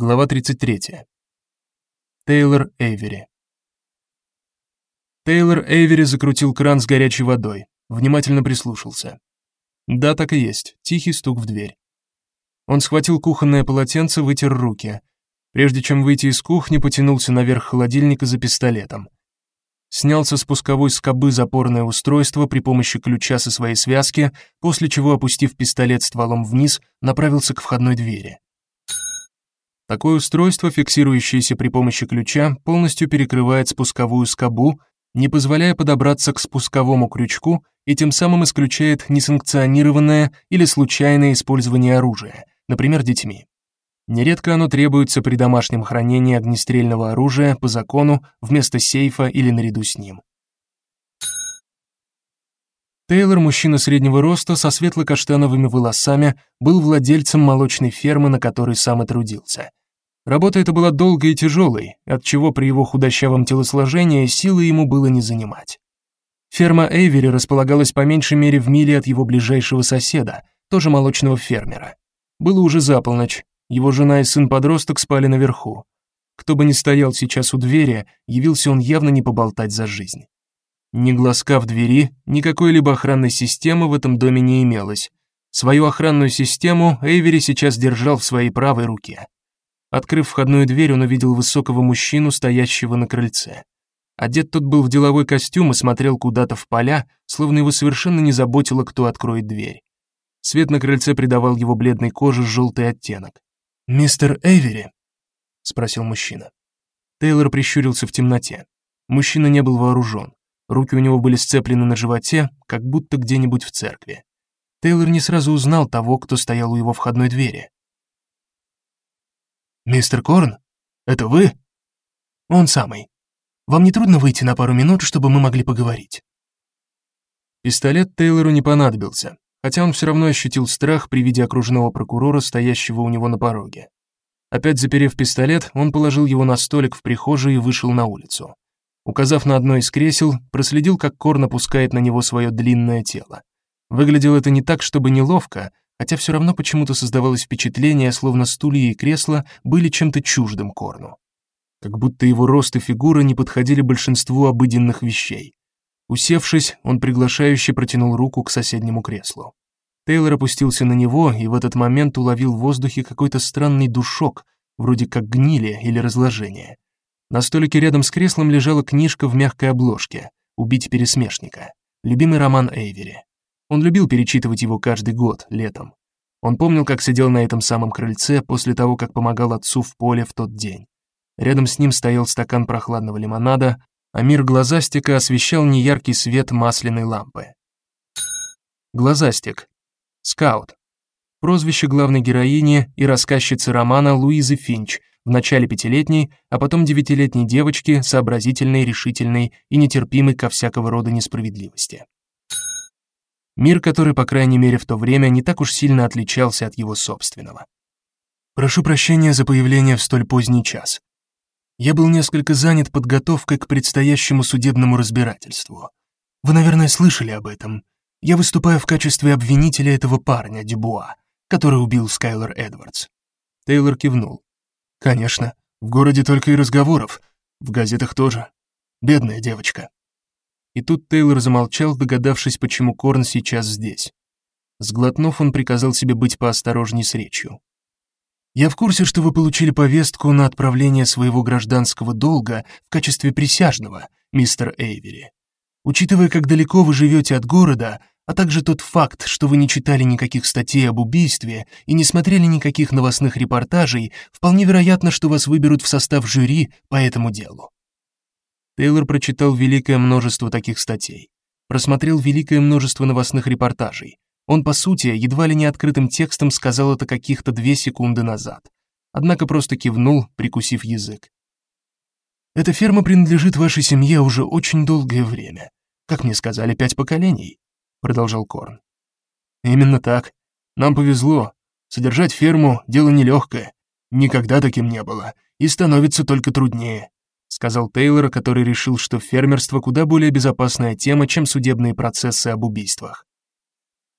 Глава 33. Тейлор Эйвери. Тейлор Эйвери закрутил кран с горячей водой, внимательно прислушался. Да, так и есть. Тихий стук в дверь. Он схватил кухонное полотенце, вытер руки. Прежде чем выйти из кухни, потянулся наверх холодильника за пистолетом. Снял со спусковой скобы запорное устройство при помощи ключа со своей связки, после чего, опустив пистолет стволом вниз, направился к входной двери. Такое устройство, фиксирующееся при помощи ключа, полностью перекрывает спусковую скобу, не позволяя подобраться к спусковому крючку и тем самым исключает несанкционированное или случайное использование оружия, например, детьми. Нередко оно требуется при домашнем хранении огнестрельного оружия по закону вместо сейфа или наряду с ним. Тейлор, мужчина среднего роста со светло-каштановыми волосами, был владельцем молочной фермы, на которой сам и трудился. Работа эта была долгой и тяжелой, от чего при его худощавом телосложении силы ему было не занимать. Ферма Эйвери располагалась по меньшей мере в миле от его ближайшего соседа, тоже молочного фермера. Было уже за полночь, его жена и сын-подросток спали наверху. Кто бы ни стоял сейчас у двери, явился он явно не поболтать за жизнь. Ни глазка в двери, ни какой-либо охранной системы в этом доме не имелось. Свою охранную систему Эйвери сейчас держал в своей правой руке. Открыв входную дверь, он увидел высокого мужчину, стоящего на крыльце. Одет тот был в деловой костюм и смотрел куда-то в поля, словно его совершенно не заботило, кто откроет дверь. Свет на крыльце придавал его бледной коже желтый оттенок. «Мистер Эйвери?» — спросил мужчина. Тейлор прищурился в темноте. Мужчина не был вооружен. Руки у него были сцеплены на животе, как будто где-нибудь в церкви. Тейлор не сразу узнал того, кто стоял у его входной двери. «Мистер Корн? Это вы?» «Он самый. Вам не трудно выйти на пару минут, чтобы мы могли поговорить?» Пистолет Тейлору не понадобился, хотя он все равно ощутил страх при виде окружного прокурора, стоящего у него на пороге. Опять заперев пистолет, он положил его на столик в прихожей и вышел на улицу. Указав на одно из кресел, проследил, как Корн опускает на него свое длинное тело. Выглядело это не так, чтобы неловко, хотя все равно почему-то создавалось впечатление, словно стулья и кресла были чем-то чуждым Корну. Как будто его рост и фигура не подходили большинству обыденных вещей. Усевшись, он приглашающе протянул руку к соседнему креслу. Тейлор опустился на него и в этот момент уловил в воздухе какой-то странный душок, вроде как гнили или разложения. На столике рядом с креслом лежала книжка в мягкой обложке «Убить пересмешника», любимый роман Эйвери. Он любил перечитывать его каждый год, летом. Он помнил, как сидел на этом самом крыльце после того, как помогал отцу в поле в тот день. Рядом с ним стоял стакан прохладного лимонада, а мир глазастика освещал неяркий свет масляной лампы. Глазастик. Скаут. Прозвище главной героини и рассказчицы романа Луизы Финч, в начале пятилетней, а потом девятилетней девочки, сообразительной, решительной и нетерпимой ко всякого рода несправедливости. Мир, который, по крайней мере, в то время не так уж сильно отличался от его собственного. Прошу прощения за появление в столь поздний час. Я был несколько занят подготовкой к предстоящему судебному разбирательству. Вы, наверное, слышали об этом. Я выступаю в качестве обвинителя этого парня, Дюбуа, который убил Скайлер Эдвардс. Тейлор кивнул. Конечно, в городе только и разговоров, в газетах тоже. Бедная девочка. И тут Тейлор замолчал, догадавшись, почему Корн сейчас здесь. Сглотнув, он приказал себе быть поосторожней с речью. «Я в курсе, что вы получили повестку на отправление своего гражданского долга в качестве присяжного, мистер Эйвери. Учитывая, как далеко вы живете от города, а также тот факт, что вы не читали никаких статей об убийстве и не смотрели никаких новостных репортажей, вполне вероятно, что вас выберут в состав жюри по этому делу. Тейлор прочитал великое множество таких статей, просмотрел великое множество новостных репортажей. Он, по сути, едва ли не открытым текстом сказал это каких-то две секунды назад. Однако просто кивнул, прикусив язык. Эта ферма принадлежит вашей семье уже очень долгое время. Как мне сказали, пять поколений, продолжал Корн. Именно так. Нам повезло. Содержать ферму дело нелегкое. Никогда таким не было и становится только труднее сказал Тейлор, который решил, что фермерство куда более безопасная тема, чем судебные процессы об убийствах.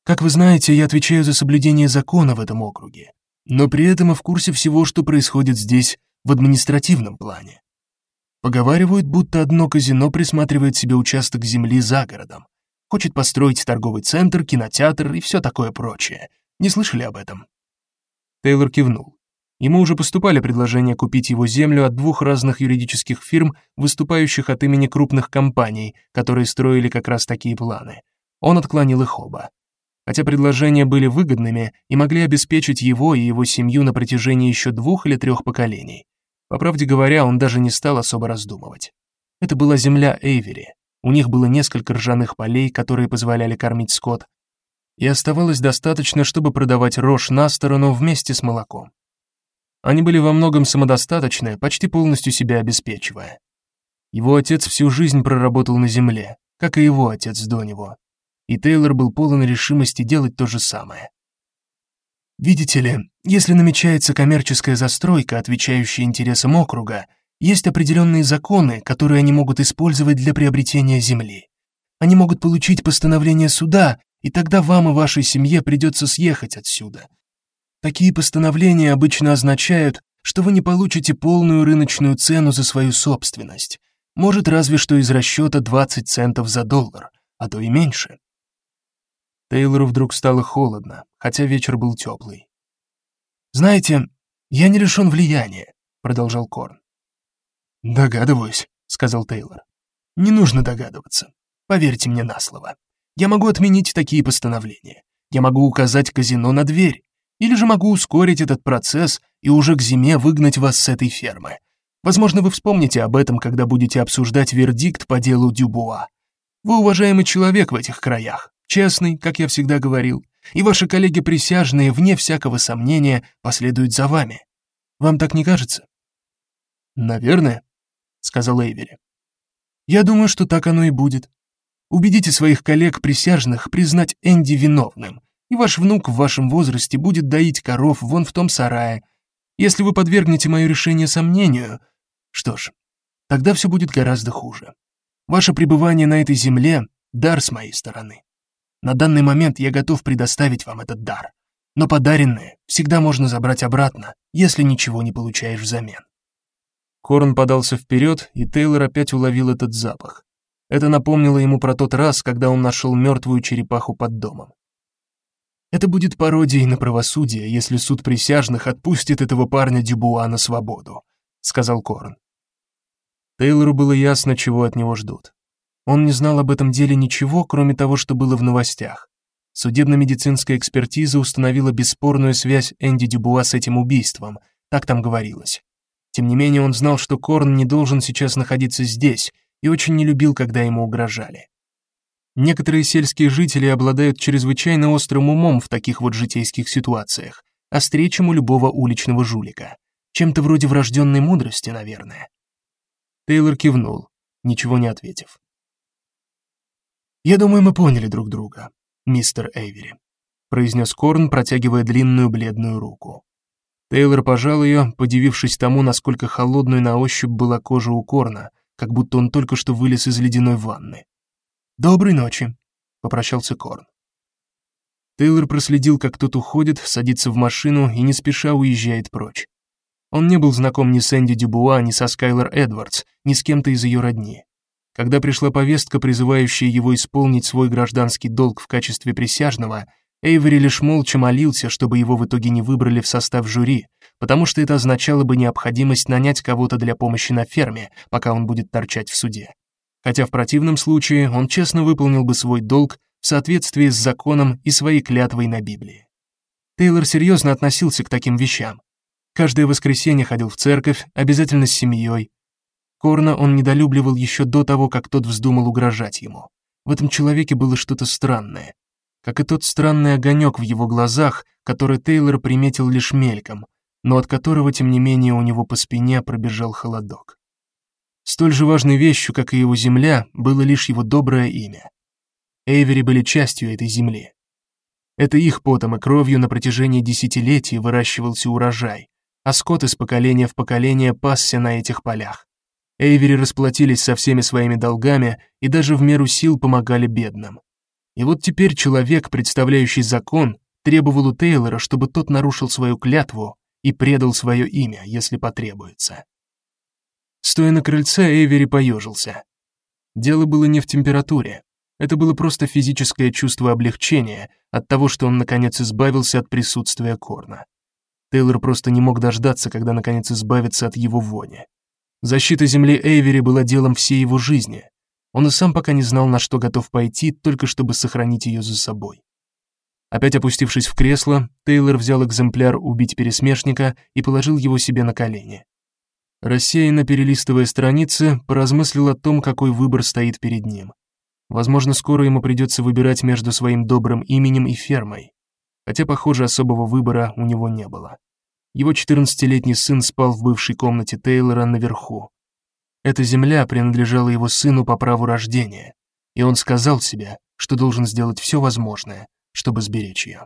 Как вы знаете, я отвечаю за соблюдение закона в этом округе. но при этом и в курсе всего, что происходит здесь в административном плане. Поговаривают, будто одно казино присматривает себе участок земли за городом. Хочет построить торговый центр, кинотеатр и все такое прочее. Не слышали об этом? Тейлор кивнул. Ему уже поступали предложения купить его землю от двух разных юридических фирм, выступающих от имени крупных компаний, которые строили как раз такие планы. Он отклонил их оба. Хотя предложения были выгодными и могли обеспечить его и его семью на протяжении еще двух или трех поколений. По правде говоря, он даже не стал особо раздумывать. Это была земля Эйвери. У них было несколько ржаных полей, которые позволяли кормить скот, и оставалось достаточно, чтобы продавать рожь на сторону вместе с молоком. Они были во многом самодостаточны, почти полностью себя обеспечивая. Его отец всю жизнь проработал на земле, как и его отец до него. И Тейлор был полон решимости делать то же самое. Видите ли, если намечается коммерческая застройка, отвечающая интересам округа, есть определенные законы, которые они могут использовать для приобретения земли. Они могут получить постановление суда, и тогда вам и вашей семье придется съехать отсюда. Такие постановления обычно означают, что вы не получите полную рыночную цену за свою собственность. Может, разве что из расчета 20 центов за доллар, а то и меньше. Тейлору вдруг стало холодно, хотя вечер был теплый. «Знаете, я не лишен влияния», — продолжал Корн. «Догадываюсь», — сказал Тейлор. «Не нужно догадываться. Поверьте мне на слово. Я могу отменить такие постановления. Я могу указать казино на дверь. Или же могу ускорить этот процесс и уже к зиме выгнать вас с этой фермы. Возможно, вы вспомните об этом, когда будете обсуждать вердикт по делу Дюбуа. Вы уважаемый человек в этих краях, честный, как я всегда говорил, и ваши коллеги присяжные, вне всякого сомнения, последуют за вами. Вам так не кажется? Наверное, сказал Эйвери. Я думаю, что так оно и будет. Убедите своих коллег присяжных признать Энди виновным, и ваш внук в вашем возрасте будет доить коров вон в том сарае. Если вы подвергнете мое решение сомнению, что ж, тогда все будет гораздо хуже. Ваше пребывание на этой земле — дар с моей стороны. На данный момент я готов предоставить вам этот дар. Но подаренное всегда можно забрать обратно, если ничего не получаешь взамен. Корн подался вперед, и Тейлор опять уловил этот запах. Это напомнило ему про тот раз, когда он нашел мертвую черепаху под домом. Это будет пародией на правосудие, если суд присяжных отпустит этого парня Дюбуа на свободу, сказал Корн. Тейлору было ясно, чего от него ждут. Он не знал об этом деле ничего, кроме того, что было в новостях. Судебно-медицинская экспертиза установила бесспорную связь Энди Дюбуа с этим убийством, так там говорилось. Тем не менее, он знал, что Корн не должен сейчас находиться здесь и очень не любил, когда ему угрожали. Некоторые сельские жители обладают чрезвычайно острым умом в таких вот житейских ситуациях, острее, чем у любого уличного жулика. Чем-то вроде врожденной мудрости, наверное. Тейлор кивнул, ничего не ответив. «Я думаю, мы поняли друг друга, мистер Эйвери», произнес Корн, протягивая длинную бледную руку. Тейлор пожал ее, подивившись тому, насколько холодной на ощупь была кожа у Корна, как будто он только что вылез из ледяной ванны. «Доброй ночи», — попрощался Корн. Тейлор проследил, как тот уходит, садится в машину и не спеша уезжает прочь. Он не был знаком ни с Энди Дюбуа, ни со Скайлер Эдвардс, ни с кем-то из ее родни. Когда пришла повестка, призывающая его исполнить свой гражданский долг в качестве присяжного, Эйвери лишь молча молился, чтобы его в итоге не выбрали в состав жюри, потому что это означало бы необходимость нанять кого-то для помощи на ферме, пока он будет торчать в суде. Хотя в противном случае он честно выполнил бы свой долг в соответствии с законом и своей клятвой на Библии. Тейлор серьезно относился к таким вещам. Каждое воскресенье ходил в церковь, обязательно с семьей. Корна он недолюбливал еще до того, как тот вздумал угрожать ему. В этом человеке было что-то странное. Как и тот странный огонек в его глазах, который Тейлор приметил лишь мельком, но от которого, тем не менее, у него по спине пробежал холодок. Столь же важной вещью, как и его земля, было лишь его доброе имя. Эйвери были частью этой земли. Это их потом и кровью на протяжении десятилетий выращивался урожай, а скот из поколения в поколение пасся на этих полях. Эйвери расплатились со всеми своими долгами и даже в меру сил помогали бедным. И вот теперь человек, представляющий закон, требовал у Тейлора, чтобы тот нарушил свою клятву и предал свое имя, если потребуется. Стоя на крыльце, Эйвери поежился. Дело было не в температуре. Это было просто физическое чувство облегчения от того, что он наконец избавился от присутствия Корна. Тейлор просто не мог дождаться, когда наконец избавится от его вони. Защита земли Эйвери была делом всей его жизни. Он и сам пока не знал, на что готов пойти, только чтобы сохранить ее за собой. Опять опустившись в кресло, Тейлор взял экземпляр «Убить пересмешника» и положил его себе на колени. Рассеянно перелистывая страницы, поразмыслил о том, какой выбор стоит перед ним. Возможно, скоро ему придется выбирать между своим добрым именем и фермой. Хотя, похоже, особого выбора у него не было. Его 14-летний сын спал в бывшей комнате Тейлора наверху. Эта земля принадлежала его сыну по праву рождения, и он сказал себе, что должен сделать все возможное, чтобы сберечь ее.